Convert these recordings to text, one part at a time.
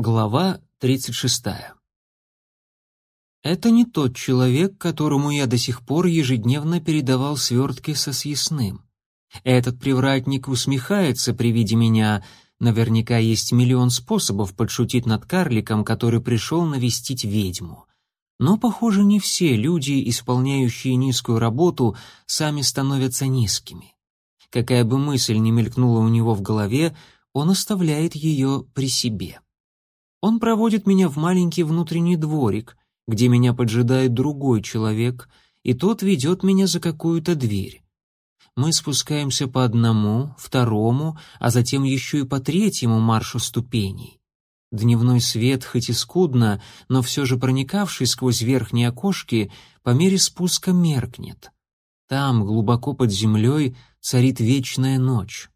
Глава 36. Это не тот человек, которому я до сих пор ежедневно передавал свертки со съестным. Этот привратник усмехается при виде меня. Наверняка есть миллион способов подшутить над карликом, который пришел навестить ведьму. Но, похоже, не все люди, исполняющие низкую работу, сами становятся низкими. Какая бы мысль ни мелькнула у него в голове, он оставляет ее при себе. Он проводит меня в маленький внутренний дворик, где меня поджидает другой человек, и тот ведет меня за какую-то дверь. Мы спускаемся по одному, второму, а затем еще и по третьему маршу ступеней. Дневной свет, хоть и скудно, но все же проникавший сквозь верхние окошки, по мере спуска меркнет. Там, глубоко под землей, царит вечная ночь.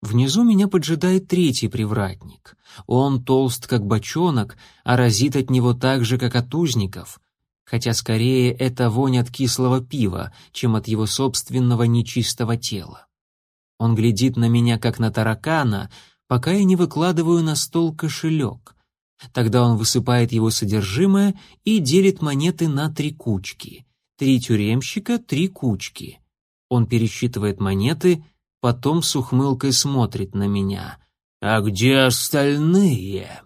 Внизу меня поджидает третий привратник. Он толст, как бочонок, а разит от него так же, как от узников. Хотя скорее это вонь от кислого пива, чем от его собственного нечистого тела. Он глядит на меня, как на таракана, пока я не выкладываю на стол кошелек. Тогда он высыпает его содержимое и делит монеты на три кучки. Три тюремщика, три кучки. Он пересчитывает монеты — потом с ухмылкой смотрит на меня. «А где остальные?»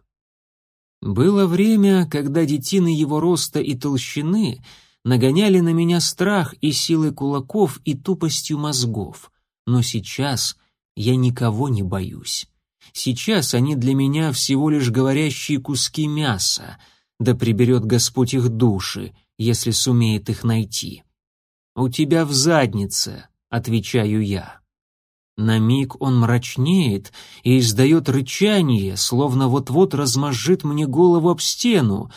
Было время, когда детины его роста и толщины нагоняли на меня страх и силой кулаков и тупостью мозгов. Но сейчас я никого не боюсь. Сейчас они для меня всего лишь говорящие куски мяса, да приберет Господь их души, если сумеет их найти. «У тебя в заднице», — отвечаю я. На миг он мрачнеет и издает рычание, словно вот-вот размозжит мне голову об стену,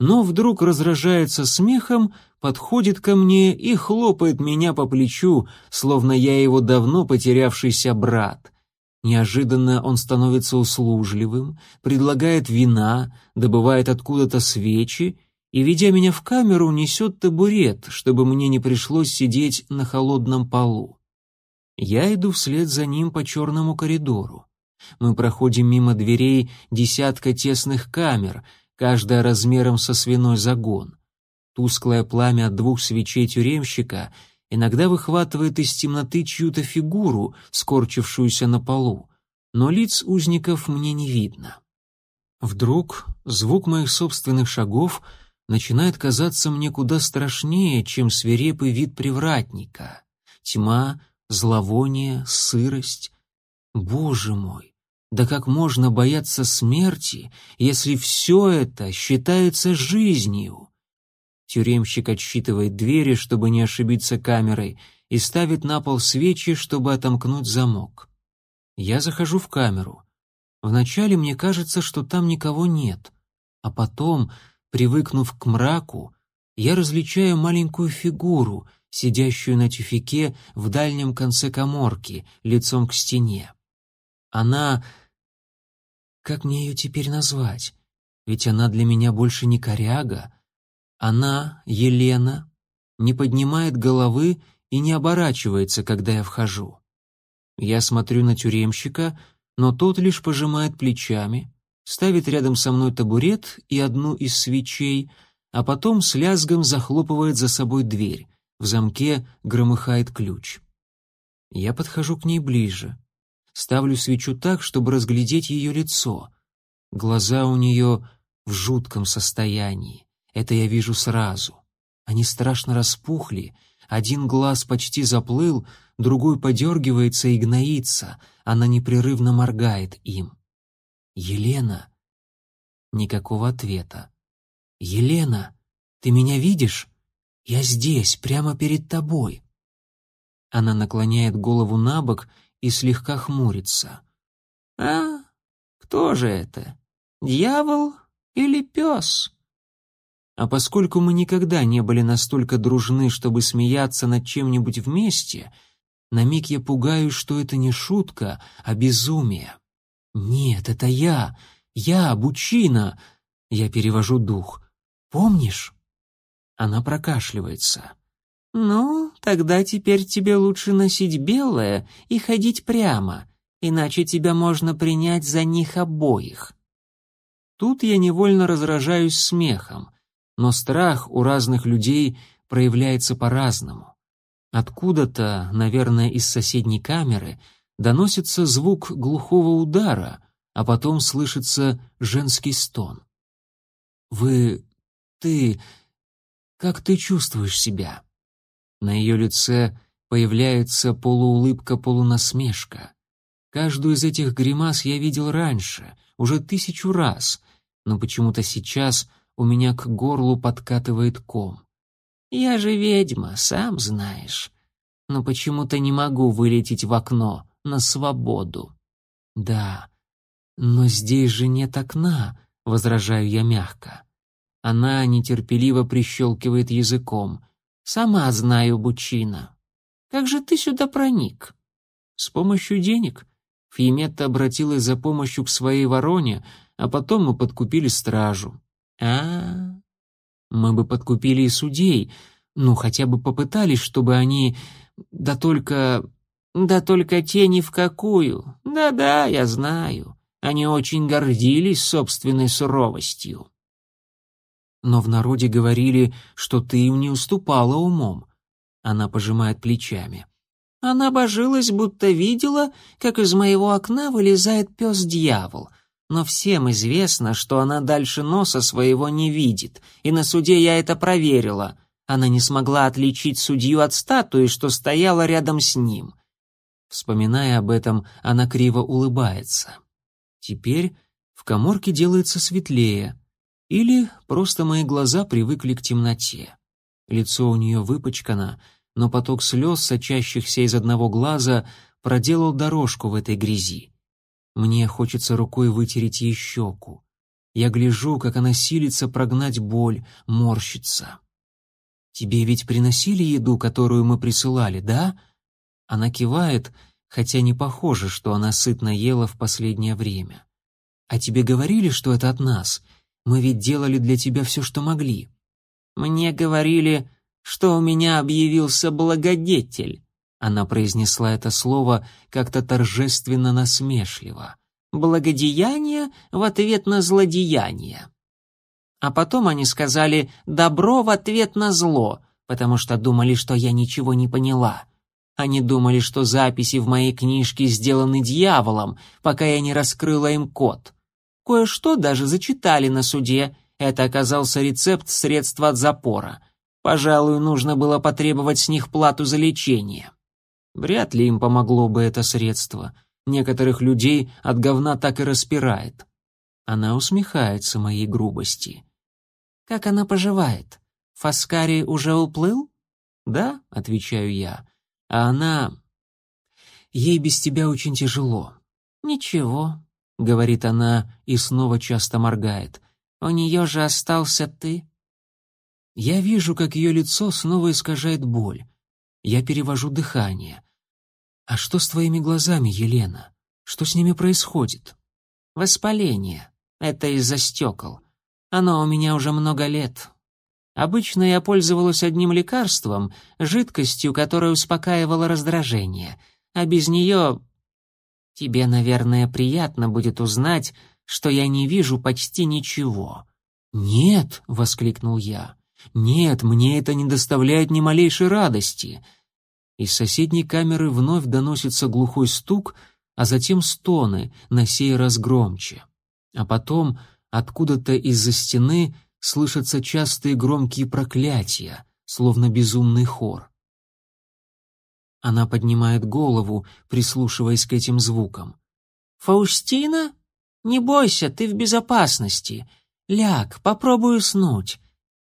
но вдруг разражается смехом, подходит ко мне и хлопает меня по плечу, словно я его давно потерявшийся брат. Неожиданно он становится услужливым, предлагает вина, добывает откуда-то свечи и, ведя меня в камеру, несет табурет, чтобы мне не пришлось сидеть на холодном полу. Я иду вслед за ним по черному коридору. Мы проходим мимо дверей десятка тесных камер, каждая размером со свиной загон. Тусклое пламя от двух свечей тюремщика иногда выхватывает из темноты чью-то фигуру, скорчившуюся на полу, но лиц узников мне не видно. Вдруг звук моих собственных шагов начинает казаться мне куда страшнее, чем свирепый вид привратника. Тьма зловоние, сырость. Боже мой, да как можно бояться смерти, если все это считается жизнью? Тюремщик отсчитывает двери, чтобы не ошибиться камерой, и ставит на пол свечи, чтобы отомкнуть замок. Я захожу в камеру. Вначале мне кажется, что там никого нет, а потом, привыкнув к мраку, я различаю маленькую фигуру, сидящую на тюфике в дальнем конце коморки, лицом к стене. Она... Как мне ее теперь назвать? Ведь она для меня больше не коряга. Она, Елена, не поднимает головы и не оборачивается, когда я вхожу. Я смотрю на тюремщика, но тот лишь пожимает плечами, ставит рядом со мной табурет и одну из свечей, а потом с лязгом захлопывает за собой дверь, в замке громыхает ключ. Я подхожу к ней ближе. Ставлю свечу так, чтобы разглядеть ее лицо. Глаза у нее в жутком состоянии. Это я вижу сразу. Они страшно распухли, один глаз почти заплыл, другой подергивается и гноится, она непрерывно моргает им. «Елена?» Никакого ответа. «Елена, ты меня видишь?» «Я здесь, прямо перед тобой». Она наклоняет голову на бок и слегка хмурится. «А, кто же это? Дьявол или пес?» А поскольку мы никогда не были настолько дружны, чтобы смеяться над чем-нибудь вместе, на миг я пугаюсь, что это не шутка, а безумие. «Нет, это я, я, Бучина!» Я перевожу дух. «Помнишь?» Она прокашливается. «Ну, тогда теперь тебе лучше носить белое и ходить прямо, иначе тебя можно принять за них обоих». Тут я невольно разражаюсь смехом, но страх у разных людей проявляется по-разному. Откуда-то, наверное, из соседней камеры, доносится звук глухого удара, а потом слышится женский стон. «Вы... ты... как ты чувствуешь себя?» На ее лице появляется полуулыбка-полунасмешка. Каждую из этих гримас я видел раньше, уже тысячу раз, но почему-то сейчас у меня к горлу подкатывает ком. Я же ведьма, сам знаешь. Но почему-то не могу вылететь в окно на свободу. Да, но здесь же нет окна, возражаю я мягко. Она нетерпеливо прищелкивает языком. Сама знаю, Бучина. Как же ты сюда проник? С помощью денег. Фиметта обратилась за помощью к своей вороне, а потом мы подкупили стражу. -а, -а. мы бы подкупили и судей, ну хотя бы попытались, чтобы они, да только, да только те ни в какую. Да-да, я знаю. Они очень гордились собственной суровостью. Но в народе говорили, что ты им не уступала умом. Она пожимает плечами. Она божилась, будто видела, как из моего окна вылезает пес-дьявол. Но всем известно, что она дальше носа своего не видит, и на суде я это проверила. Она не смогла отличить судью от статуи, что стояла рядом с ним. Вспоминая об этом, она криво улыбается. Теперь в коморке делается светлее. Или просто мои глаза привыкли к темноте. Лицо у нее выпачкано, но поток слез, сочащихся из одного глаза, проделал дорожку в этой грязи. Мне хочется рукой вытереть ей щеку. Я гляжу, как она силится прогнать боль, морщится. «Тебе ведь приносили еду, которую мы присылали, да?» Она кивает, хотя не похоже, что она сытно ела в последнее время. «А тебе говорили, что это от нас? Мы ведь делали для тебя все, что могли». «Мне говорили, что у меня объявился благодетель», — она произнесла это слово как-то торжественно насмешливо. «Благодеяние в ответ на злодеяние». А потом они сказали «добро в ответ на зло», потому что думали, что я ничего не поняла. Они думали, что записи в моей книжке сделаны дьяволом, пока я не раскрыла им код. Кое-что даже зачитали на суде. Это оказался рецепт средства от запора. Пожалуй, нужно было потребовать с них плату за лечение. Вряд ли им помогло бы это средство. Некоторых людей от говна так и распирает. Она усмехается моей грубости. «Как она поживает? Фаскари уже уплыл?» «Да», — отвечаю я. «А она...» «Ей без тебя очень тяжело». «Ничего», — говорит она и снова часто моргает. «У нее же остался ты». Я вижу, как ее лицо снова искажает боль. Я перевожу дыхание. «А что с твоими глазами, Елена? Что с ними происходит?» «Воспаление», это из-за стекол. Оно у меня уже много лет. Обычно я пользовалась одним лекарством, жидкостью, которая успокаивала раздражение. А без нее... Тебе, наверное, приятно будет узнать, что я не вижу почти ничего. «Нет!» — воскликнул я. «Нет, мне это не доставляет ни малейшей радости». Из соседней камеры вновь доносится глухой стук, а затем стоны, на сей раз громче. А потом откуда-то из-за стены слышатся частые громкие проклятия, словно безумный хор. Она поднимает голову, прислушиваясь к этим звукам. «Фаустина? Не бойся, ты в безопасности. Ляг, попробуй уснуть».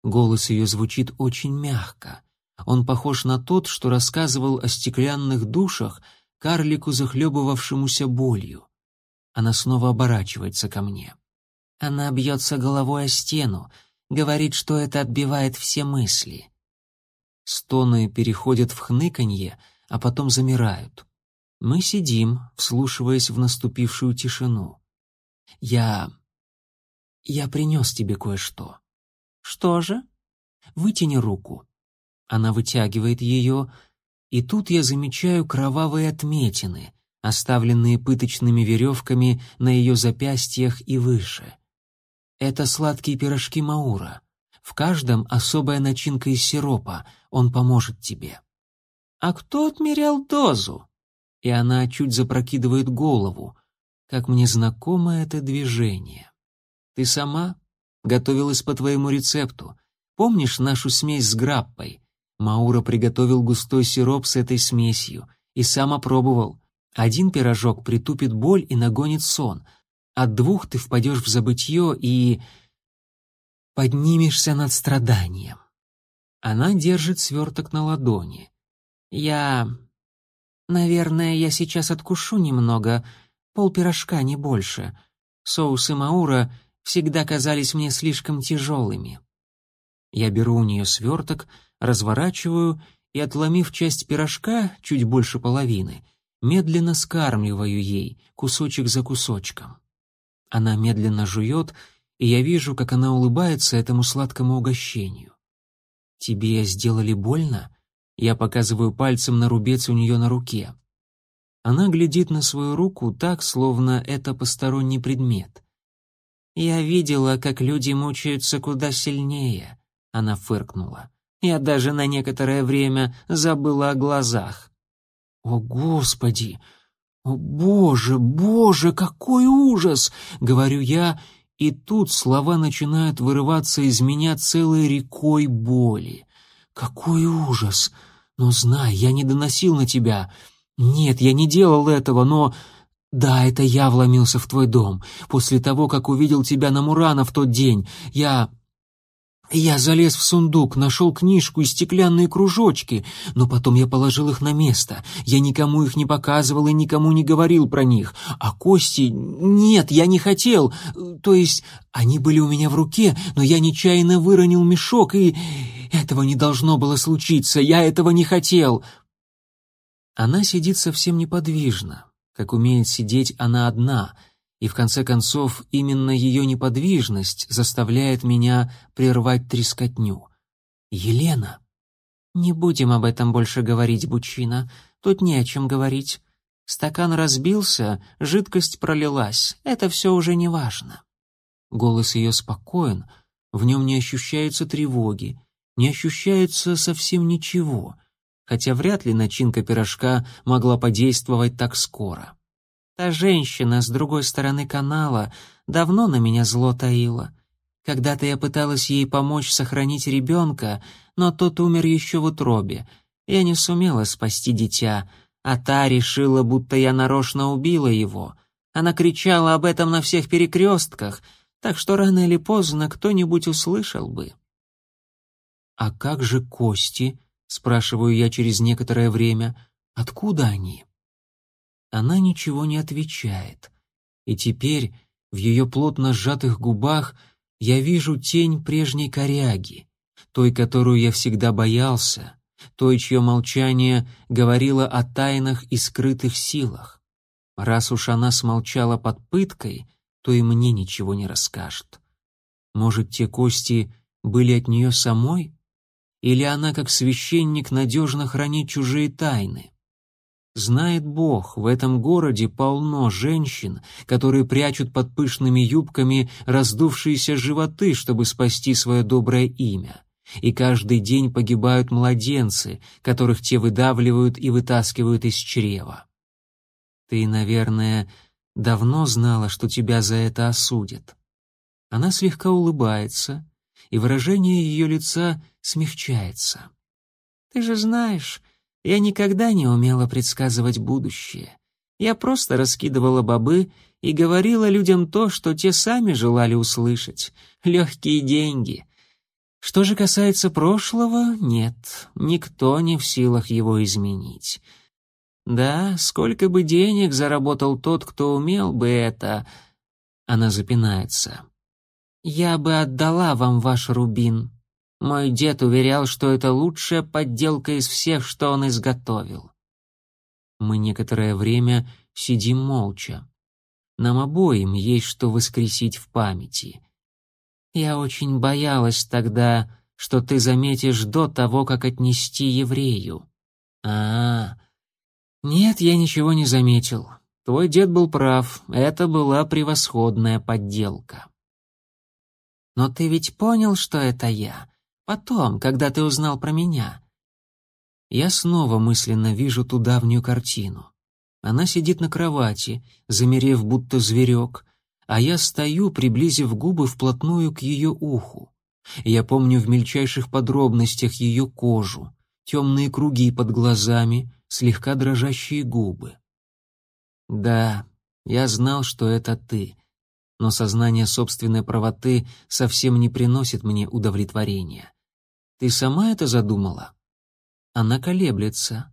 Голос ее звучит очень мягко. Он похож на тот, что рассказывал о стеклянных душах карлику, захлебывавшемуся болью. Она снова оборачивается ко мне. Она бьется головой о стену, говорит, что это отбивает все мысли. Стоны переходят в хныканье, а потом замирают. Мы сидим, вслушиваясь в наступившую тишину. Я... я принес тебе кое-что. Что же? Вытяни руку. Она вытягивает ее, и тут я замечаю кровавые отметины, оставленные пыточными веревками на ее запястьях и выше. Это сладкие пирожки Маура. В каждом особая начинка из сиропа. Он поможет тебе. А кто отмерял дозу? И она чуть запрокидывает голову. Как мне знакомо это движение. Ты сама готовилась по твоему рецепту. Помнишь нашу смесь с граппой? Маура приготовил густой сироп с этой смесью и сам опробовал. Один пирожок притупит боль и нагонит сон. От двух ты впадешь в забытье и... поднимешься над страданием. Она держит сверток на ладони. Я... Наверное, я сейчас откушу немного, пол пирожка, не больше. Соусы Маура всегда казались мне слишком тяжелыми. Я беру у нее сверток, разворачиваю и, отломив часть пирожка, чуть больше половины, медленно скармливаю ей, кусочек за кусочком. Она медленно жует, и я вижу, как она улыбается этому сладкому угощению. «Тебе сделали больно?» Я показываю пальцем на рубец у нее на руке. Она глядит на свою руку так, словно это посторонний предмет. «Я видела, как люди мучаются куда сильнее», — она фыркнула. «Я даже на некоторое время забыла о глазах». «О, Господи! О, Боже, Боже, какой ужас!» — говорю я, и тут слова начинают вырываться из меня целой рекой боли. «Какой ужас! Но знай, я не доносил на тебя. Нет, я не делал этого, но...» «Да, это я вломился в твой дом. После того, как увидел тебя на Мурана в тот день, я...» Я залез в сундук, нашел книжку и стеклянные кружочки, но потом я положил их на место. Я никому их не показывал и никому не говорил про них. А кости... Нет, я не хотел. То есть они были у меня в руке, но я нечаянно выронил мешок, и... Этого не должно было случиться, я этого не хотел. Она сидит совсем неподвижно, как умеет сидеть она одна — и в конце концов именно ее неподвижность заставляет меня прервать трескотню. «Елена!» «Не будем об этом больше говорить, Бучина. Тут не о чем говорить. Стакан разбился, жидкость пролилась. Это все уже не важно». Голос ее спокоен, в нем не ощущается тревоги, не ощущается совсем ничего, хотя вряд ли начинка пирожка могла подействовать так скоро. Та женщина с другой стороны канала давно на меня зло таила. Когда-то я пыталась ей помочь сохранить ребенка, но тот умер еще в утробе. Я не сумела спасти дитя, а та решила, будто я нарочно убила его. Она кричала об этом на всех перекрестках, так что рано или поздно кто-нибудь услышал бы. «А как же кости?» — спрашиваю я через некоторое время. «Откуда они?» Она ничего не отвечает. И теперь в ее плотно сжатых губах я вижу тень прежней коряги, той, которую я всегда боялся, той, чье молчание говорило о тайнах и скрытых силах. Раз уж она смолчала под пыткой, то и мне ничего не расскажет. Может, те кости были от нее самой? Или она, как священник, надежно хранит чужие тайны? Знает Бог, в этом городе полно женщин, которые прячут под пышными юбками раздувшиеся животы, чтобы спасти свое доброе имя. И каждый день погибают младенцы, которых те выдавливают и вытаскивают из чрева. Ты, наверное, давно знала, что тебя за это осудят. Она слегка улыбается, и выражение ее лица смягчается. Ты же знаешь, я никогда не умела предсказывать будущее. Я просто раскидывала бобы и говорила людям то, что те сами желали услышать. Легкие деньги. Что же касается прошлого, нет, никто не в силах его изменить. Да, сколько бы денег заработал тот, кто умел бы это... Она запинается. «Я бы отдала вам ваш рубин», мой дед уверял, что это лучшая подделка из всех, что он изготовил. Мы некоторое время сидим молча. Нам обоим есть что воскресить в памяти. Я очень боялась тогда, что ты заметишь до того, как отнести еврею. А, -а, -а. нет, я ничего не заметил. Твой дед был прав, это была превосходная подделка. Но ты ведь понял, что это я. Потом, когда ты узнал про меня. Я снова мысленно вижу ту давнюю картину. Она сидит на кровати, замерев будто зверек, а я стою, приблизив губы вплотную к ее уху. Я помню в мельчайших подробностях ее кожу, темные круги под глазами, слегка дрожащие губы. Да, я знал, что это ты, но сознание собственной правоты совсем не приносит мне удовлетворения. Ты сама это задумала? Она колеблется.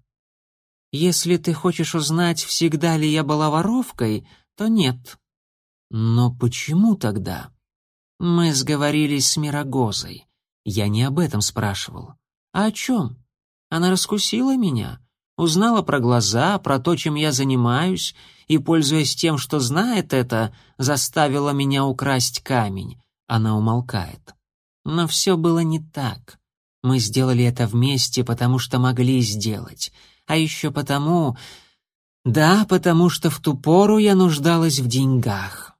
Если ты хочешь узнать, всегда ли я была воровкой, то нет. Но почему тогда? Мы сговорились с Мирогозой. Я не об этом спрашивал. А о чем? Она раскусила меня, узнала про глаза, про то, чем я занимаюсь, и, пользуясь тем, что знает это, заставила меня украсть камень. Она умолкает. Но все было не так. Мы сделали это вместе, потому что могли сделать. А еще потому... Да, потому что в ту пору я нуждалась в деньгах.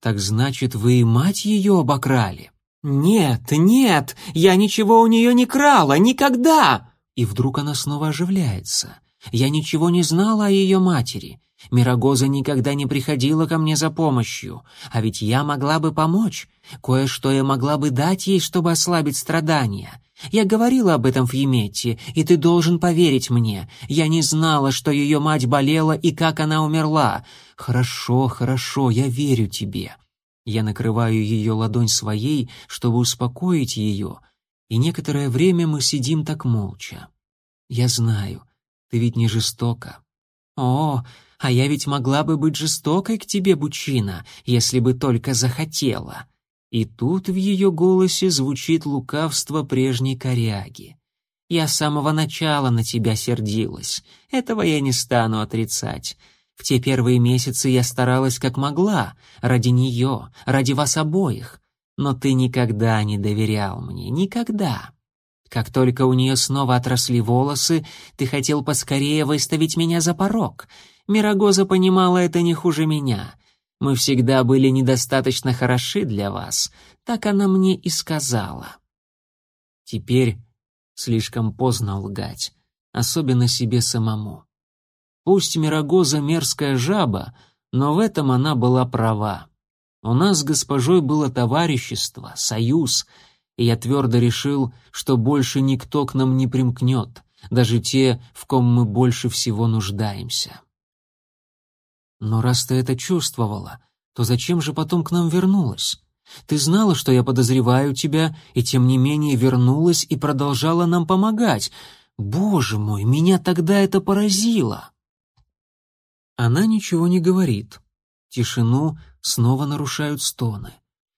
Так значит, вы и мать ее обокрали? Нет, нет, я ничего у нее не крала, никогда! И вдруг она снова оживляется. Я ничего не знала о ее матери. Мирогоза никогда не приходила ко мне за помощью, а ведь я могла бы помочь. Кое-что я могла бы дать ей, чтобы ослабить страдания. Я говорила об этом в Емете, и ты должен поверить мне. Я не знала, что ее мать болела и как она умерла. Хорошо, хорошо, я верю тебе. Я накрываю ее ладонь своей, чтобы успокоить ее, и некоторое время мы сидим так молча. Я знаю, ты ведь не жестока. О, а я ведь могла бы быть жестокой к тебе, Бучина, если бы только захотела. И тут в ее голосе звучит лукавство прежней коряги. Я с самого начала на тебя сердилась. Этого я не стану отрицать. В те первые месяцы я старалась как могла, ради нее, ради вас обоих но ты никогда не доверял мне, никогда. Как только у нее снова отросли волосы, ты хотел поскорее выставить меня за порог. Мирогоза понимала это не хуже меня. Мы всегда были недостаточно хороши для вас, так она мне и сказала. Теперь слишком поздно лгать, особенно себе самому. Пусть Мирогоза мерзкая жаба, но в этом она была права. У нас с госпожой было товарищество, союз, и я твердо решил, что больше никто к нам не примкнет, даже те, в ком мы больше всего нуждаемся. Но раз ты это чувствовала, то зачем же потом к нам вернулась? Ты знала, что я подозреваю тебя, и тем не менее вернулась и продолжала нам помогать. Боже мой, меня тогда это поразило. Она ничего не говорит. Тишину снова нарушают стоны.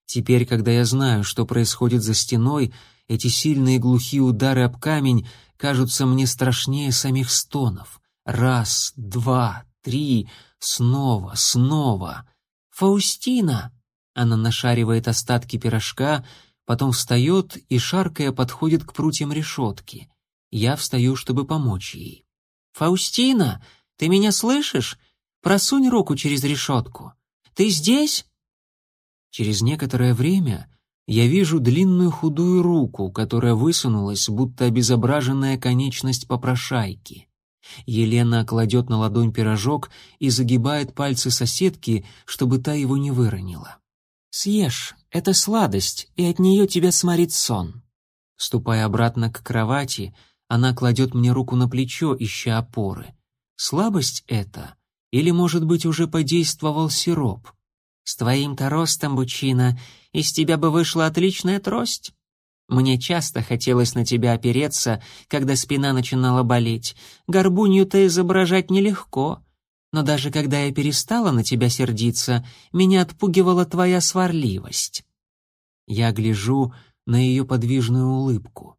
Теперь, когда я знаю, что происходит за стеной, эти сильные глухие удары об камень кажутся мне страшнее самих стонов. Раз, два, три, снова, снова. «Фаустина!» Она нашаривает остатки пирожка, потом встает и, шаркая, подходит к прутьям решетки. Я встаю, чтобы помочь ей. «Фаустина, ты меня слышишь? Просунь руку через решетку. Ты здесь?» Через некоторое время я вижу длинную худую руку, которая высунулась, будто обезображенная конечность попрошайки. Елена кладет на ладонь пирожок и загибает пальцы соседки, чтобы та его не выронила. «Съешь, это сладость, и от нее тебя сморит сон». Ступая обратно к кровати, она кладет мне руку на плечо, ища опоры. Слабость это или, может быть, уже подействовал сироп? С твоим-то ростом, Бучина, из тебя бы вышла отличная трость. Мне часто хотелось на тебя опереться, когда спина начинала болеть. Горбунью-то изображать нелегко. Но даже когда я перестала на тебя сердиться, меня отпугивала твоя сварливость. Я гляжу на ее подвижную улыбку.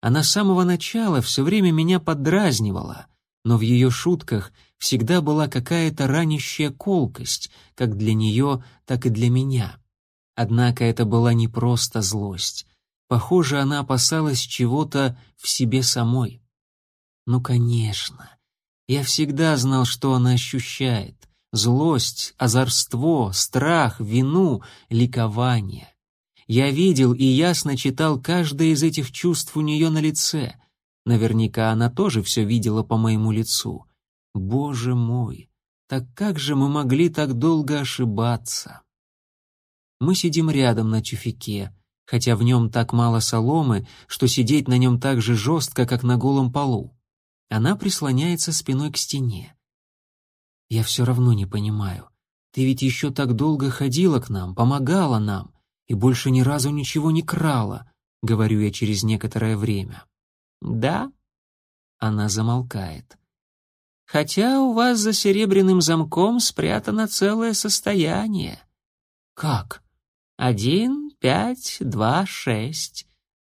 Она с самого начала все время меня поддразнивала, но в ее шутках всегда была какая-то ранящая колкость, как для нее, так и для меня. Однако это была не просто злость. Похоже, она опасалась чего-то в себе самой. Ну, конечно. Я всегда знал, что она ощущает. Злость, озорство, страх, вину, ликование. Я видел и ясно читал каждое из этих чувств у нее на лице. Наверняка она тоже все видела по моему лицу. Боже мой, так как же мы могли так долго ошибаться? Мы сидим рядом на тюфике, хотя в нем так мало соломы, что сидеть на нем так же жестко, как на голом полу. Она прислоняется спиной к стене. Я все равно не понимаю. Ты ведь еще так долго ходила к нам, помогала нам и больше ни разу ничего не крала, говорю я через некоторое время. Да? Она замолкает. Хотя у вас за серебряным замком спрятано целое состояние. Как? Один, пять, два, шесть.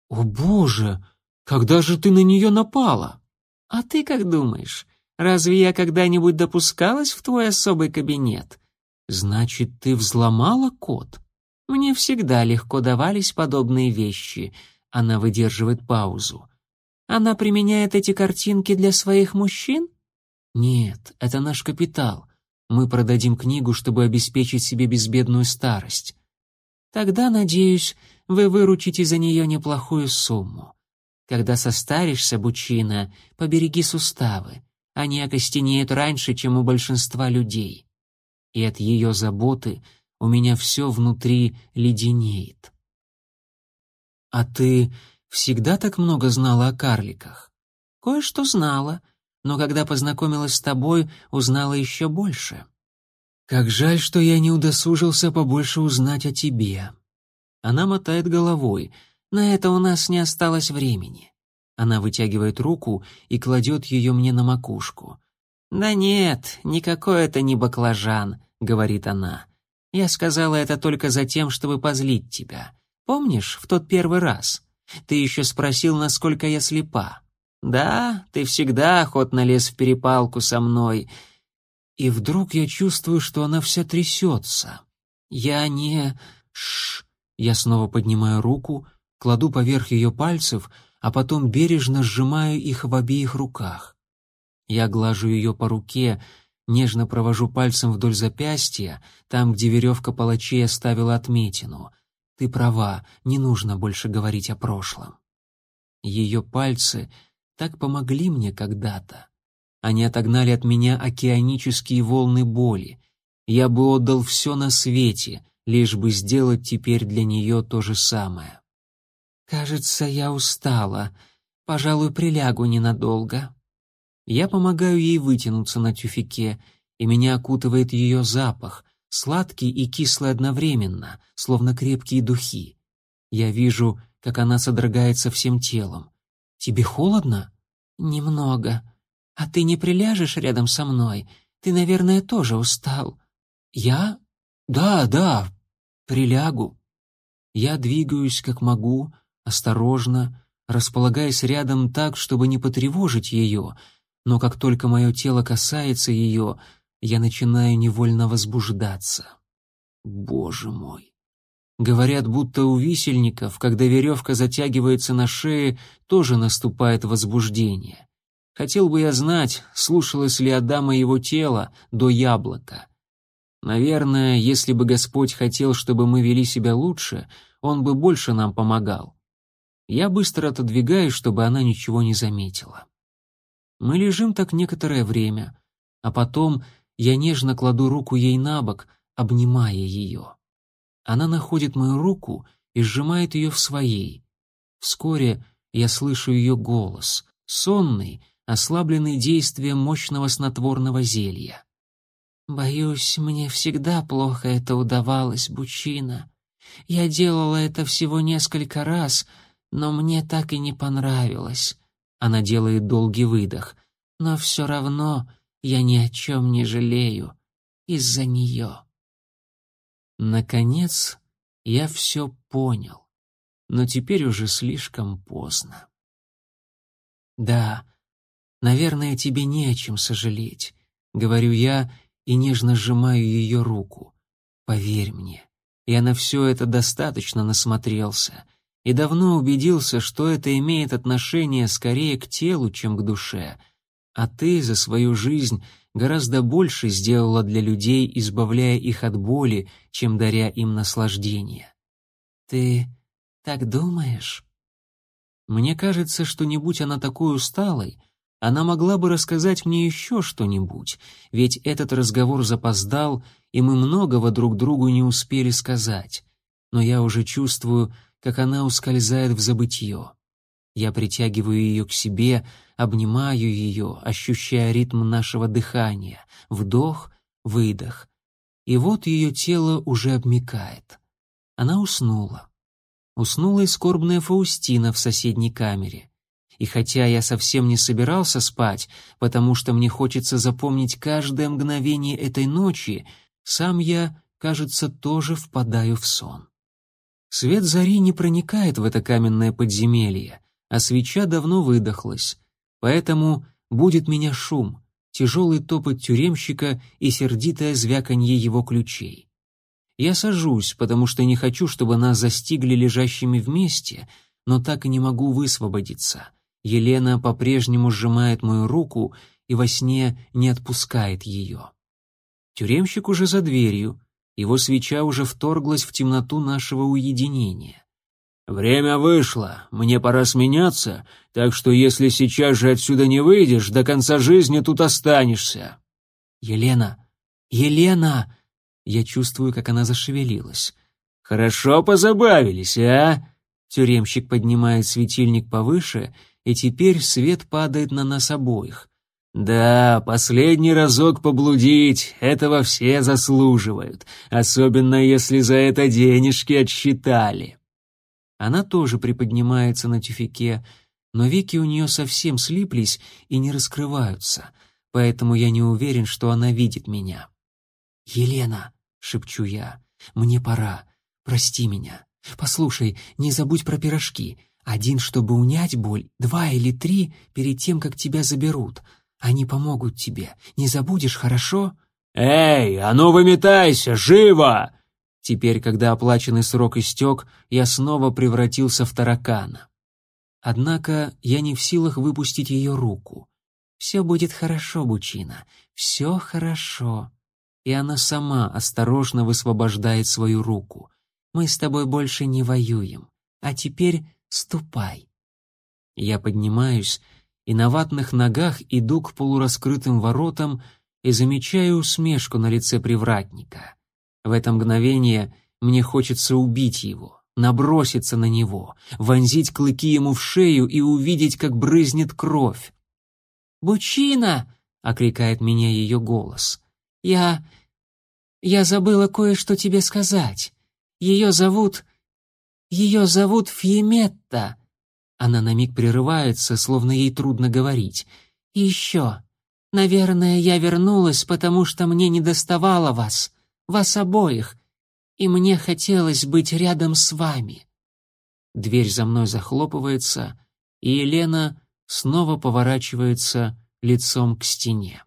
О, боже, когда же ты на нее напала? А ты как думаешь? Разве я когда-нибудь допускалась в твой особый кабинет? Значит, ты взломала код? Мне всегда легко давались подобные вещи. Она выдерживает паузу. Она применяет эти картинки для своих мужчин? Нет, это наш капитал. Мы продадим книгу, чтобы обеспечить себе безбедную старость. Тогда, надеюсь, вы выручите за нее неплохую сумму. Когда состаришься, Бучина, побереги суставы. Они окостенеют раньше, чем у большинства людей. И от ее заботы у меня все внутри леденеет. А ты всегда так много знала о карликах? Кое-что знала, но когда познакомилась с тобой, узнала еще больше. Как жаль, что я не удосужился побольше узнать о тебе. Она мотает головой. На это у нас не осталось времени. Она вытягивает руку и кладет ее мне на макушку. «Да нет, никакой это не баклажан», — говорит она. «Я сказала это только за тем, чтобы позлить тебя. Помнишь, в тот первый раз? Ты еще спросил, насколько я слепа. Да, ты всегда охотно лез в перепалку со мной. И вдруг я чувствую, что она вся трясется. Я не... Шш. Я снова поднимаю руку, кладу поверх ее пальцев, а потом бережно сжимаю их в обеих руках. Я глажу ее по руке, нежно провожу пальцем вдоль запястья, там, где веревка палачей оставила отметину. Ты права, не нужно больше говорить о прошлом. Ее пальцы так помогли мне когда-то. Они отогнали от меня океанические волны боли. Я бы отдал все на свете, лишь бы сделать теперь для нее то же самое. «Кажется, я устала. Пожалуй, прилягу ненадолго». Я помогаю ей вытянуться на тюфике, и меня окутывает ее запах, сладкий и кислый одновременно, словно крепкие духи. Я вижу, как она содрогается всем телом. «Тебе холодно?» «Немного. А ты не приляжешь рядом со мной? Ты, наверное, тоже устал». «Я? Да, да, прилягу». Я двигаюсь, как могу, осторожно, располагаясь рядом так, чтобы не потревожить ее, но как только мое тело касается ее, я начинаю невольно возбуждаться. Боже мой! Говорят, будто у висельников, когда веревка затягивается на шее, тоже наступает возбуждение. Хотел бы я знать, слушалось ли Адама его тело до яблока. Наверное, если бы Господь хотел, чтобы мы вели себя лучше, Он бы больше нам помогал. Я быстро отодвигаюсь, чтобы она ничего не заметила. Мы лежим так некоторое время, а потом я нежно кладу руку ей на бок, обнимая ее. Она находит мою руку и сжимает ее в своей. Вскоре я слышу ее голос, сонный, ослабленный действием мощного снотворного зелья. «Боюсь, мне всегда плохо это удавалось, Бучина. Я делала это всего несколько раз, но мне так и не понравилось». Она делает долгий выдох. «Но все равно я ни о чем не жалею из-за нее». Наконец, я все понял, но теперь уже слишком поздно. Да, наверное, тебе не о чем сожалеть, говорю я и нежно сжимаю ее руку. Поверь мне, я на все это достаточно насмотрелся и давно убедился, что это имеет отношение скорее к телу, чем к душе. А ты за свою жизнь гораздо больше сделала для людей, избавляя их от боли, чем даря им наслаждение. Ты так думаешь? Мне кажется, что не будь она такой усталой, она могла бы рассказать мне еще что-нибудь, ведь этот разговор запоздал, и мы многого друг другу не успели сказать. Но я уже чувствую, как она ускользает в забытье. Я притягиваю ее к себе, обнимаю ее, ощущая ритм нашего дыхания. Вдох, выдох. И вот ее тело уже обмикает. Она уснула. Уснула и скорбная Фаустина в соседней камере. И хотя я совсем не собирался спать, потому что мне хочется запомнить каждое мгновение этой ночи, сам я, кажется, тоже впадаю в сон. Свет зари не проникает в это каменное подземелье, а свеча давно выдохлась, поэтому будет меня шум, тяжелый топот тюремщика и сердитое звяканье его ключей. Я сажусь, потому что не хочу, чтобы нас застигли лежащими вместе, но так и не могу высвободиться — Елена по-прежнему сжимает мою руку и во сне не отпускает ее. Тюремщик уже за дверью, его свеча уже вторглась в темноту нашего уединения. «Время вышло, мне пора сменяться, так что если сейчас же отсюда не выйдешь, до конца жизни тут останешься». «Елена! Елена!» Я чувствую, как она зашевелилась. «Хорошо позабавились, а?» Тюремщик поднимает светильник повыше — и теперь свет падает на нас обоих. Да, последний разок поблудить, этого все заслуживают, особенно если за это денежки отсчитали. Она тоже приподнимается на тюфике, но веки у нее совсем слиплись и не раскрываются, поэтому я не уверен, что она видит меня. «Елена», — шепчу я, — «мне пора, прости меня. Послушай, не забудь про пирожки, один, чтобы унять боль, два или три перед тем, как тебя заберут. Они помогут тебе. Не забудешь, хорошо? Эй, а ну выметайся, живо! Теперь, когда оплаченный срок истек, я снова превратился в таракана. Однако я не в силах выпустить ее руку. «Все будет хорошо, Бучина, все хорошо». И она сама осторожно высвобождает свою руку. «Мы с тобой больше не воюем. А теперь Ступай. Я поднимаюсь и на ватных ногах иду к полураскрытым воротам и замечаю усмешку на лице привратника. В это мгновение мне хочется убить его, наброситься на него, вонзить клыки ему в шею и увидеть, как брызнет кровь. «Бучина!» — окликает меня ее голос. «Я... я забыла кое-что тебе сказать. Ее зовут ее зовут Фьеметта». Она на миг прерывается, словно ей трудно говорить. «И еще. Наверное, я вернулась, потому что мне не доставало вас, вас обоих, и мне хотелось быть рядом с вами». Дверь за мной захлопывается, и Елена снова поворачивается лицом к стене.